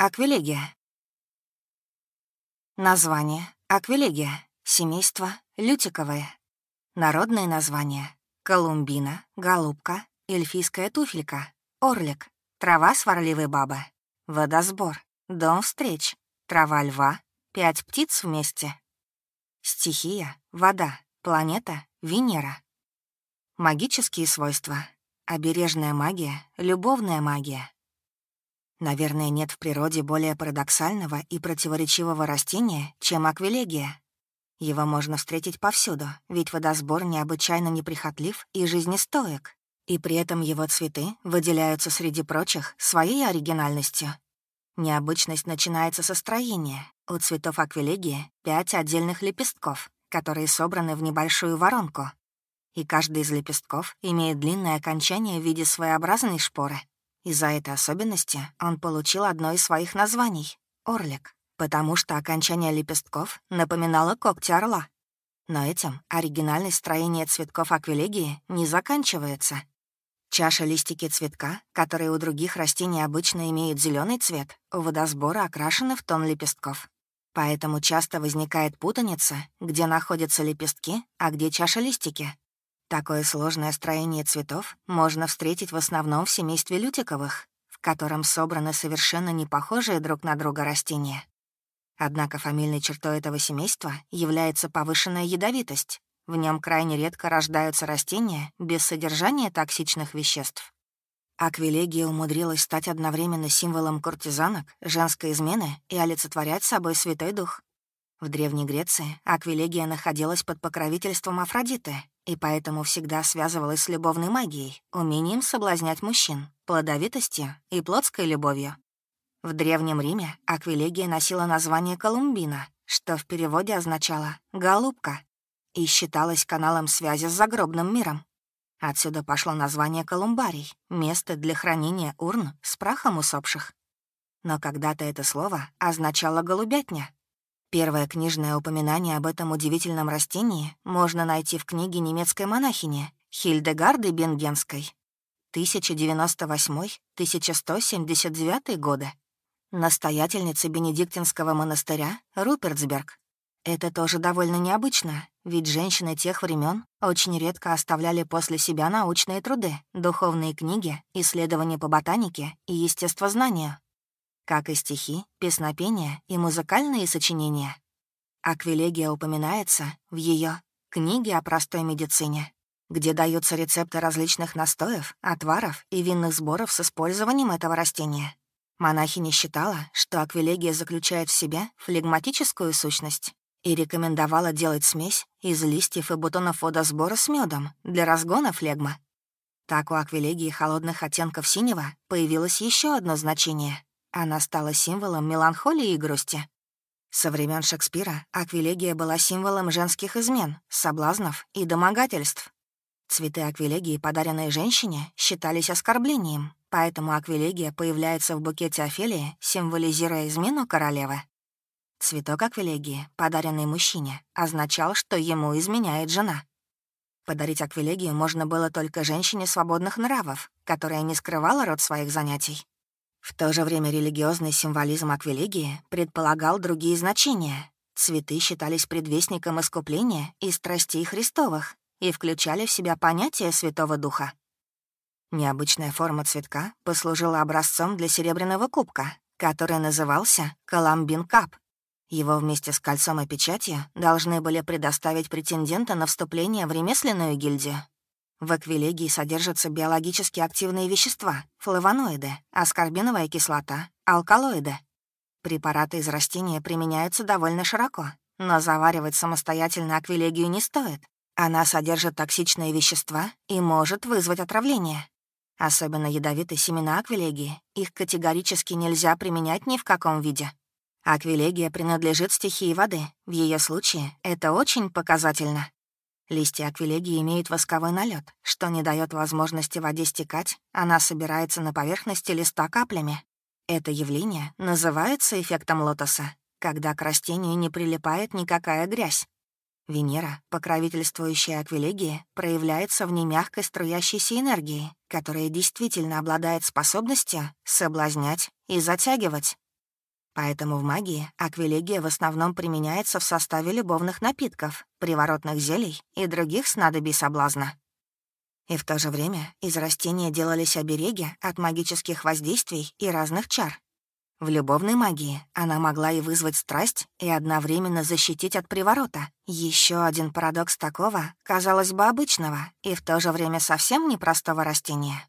Аквилегия. Название. Аквилегия. Семейство. Лютиковое. Народные названия. Колумбина, голубка, эльфийская туфелька, орлик, трава сварливой бабы, водосбор, дом встреч, трава льва, пять птиц вместе. Стихия — вода, планета — Венера. Магические свойства. Обережная магия, любовная магия. Наверное, нет в природе более парадоксального и противоречивого растения, чем аквилегия. Его можно встретить повсюду, ведь водосбор необычайно неприхотлив и жизнестоек, и при этом его цветы выделяются среди прочих своей оригинальностью. Необычность начинается со строения. У цветов аквилегии пять отдельных лепестков, которые собраны в небольшую воронку. И каждый из лепестков имеет длинное окончание в виде своеобразной шпоры. Из-за этой особенности он получил одно из своих названий — орлик потому что окончание лепестков напоминало когти орла. Но этим оригинальность строения цветков аквилегии не заканчивается. Чаша листики цветка, которые у других растений обычно имеют зеленый цвет, у водосбора окрашены в тон лепестков. Поэтому часто возникает путаница, где находятся лепестки, а где чаша листики. Такое сложное строение цветов можно встретить в основном в семействе лютиковых, в котором собраны совершенно не похожие друг на друга растения. Однако фамильной чертой этого семейства является повышенная ядовитость. В нем крайне редко рождаются растения без содержания токсичных веществ. Аквилегия умудрилась стать одновременно символом куртизанок, женской измены и олицетворять собой Святой Дух. В Древней Греции Аквилегия находилась под покровительством Афродиты и поэтому всегда связывалась с любовной магией, умением соблазнять мужчин, плодовитостью и плотской любовью. В Древнем Риме Аквилегия носила название Колумбина, что в переводе означало «голубка», и считалась каналом связи с загробным миром. Отсюда пошло название Колумбарий — место для хранения урн с прахом усопших. Но когда-то это слово означало «голубятня». Первое книжное упоминание об этом удивительном растении можно найти в книге немецкой монахини Хильдегарды Бенгенской 1098-1179 годы настоятельница Бенедиктинского монастыря Рупертсберг. Это тоже довольно необычно, ведь женщины тех времен очень редко оставляли после себя научные труды, духовные книги, исследования по ботанике и естествознанию, как и стихи, песнопения и музыкальные сочинения. Аквилегия упоминается в ее «Книге о простой медицине», где даются рецепты различных настоев, отваров и винных сборов с использованием этого растения. Монахиня считала, что аквилегия заключает в себе флегматическую сущность и рекомендовала делать смесь из листьев и бутонов водосбора с медом для разгона флегмы. Так у аквилегии холодных оттенков синего появилось еще одно значение. Она стала символом меланхолии и грусти. Со времен Шекспира аквилегия была символом женских измен, соблазнов и домогательств. Цветы аквилегии, подаренные женщине, считались оскорблением, поэтому аквилегия появляется в букете Офелии, символизируя измену королевы. Цветок аквилегии, подаренный мужчине, означал, что ему изменяет жена. Подарить аквилегию можно было только женщине свободных нравов, которая не скрывала род своих занятий. В то же время религиозный символизм аквилегии предполагал другие значения. Цветы считались предвестником искупления и страстей Христовых, и включали в себя понятие Святого Духа. Необычная форма цветка послужила образцом для серебряного кубка, который назывался «Коламбин Кап». Его вместе с кольцом и печатью должны были предоставить претендента на вступление в ремесленную гильдию. В аквилегии содержатся биологически активные вещества, флавоноиды, аскорбиновая кислота, алкалоиды. Препараты из растения применяются довольно широко, но заваривать самостоятельно аквилегию не стоит, она содержит токсичные вещества и может вызвать отравление. Особенно ядовитые семена аквилегии. Их категорически нельзя применять ни в каком виде. Аквилегия принадлежит стихии воды. В ее случае это очень показательно. Листья аквилегии имеют восковой налет, что не дает возможности воде стекать, она собирается на поверхности листа каплями. Это явление называется эффектом лотоса, когда к растению не прилипает никакая грязь. Венера, покровительствующая Аквилегии, проявляется в ней мягкой струящейся энергии, которая действительно обладает способностью соблазнять и затягивать. Поэтому в магии аквилегия в основном применяется в составе любовных напитков, приворотных зелий и других снадобий соблазна. И в то же время из растения делались обереги от магических воздействий и разных чар. В любовной магии она могла и вызвать страсть, и одновременно защитить от приворота. Еще один парадокс такого, казалось бы, обычного и в то же время совсем непростого растения.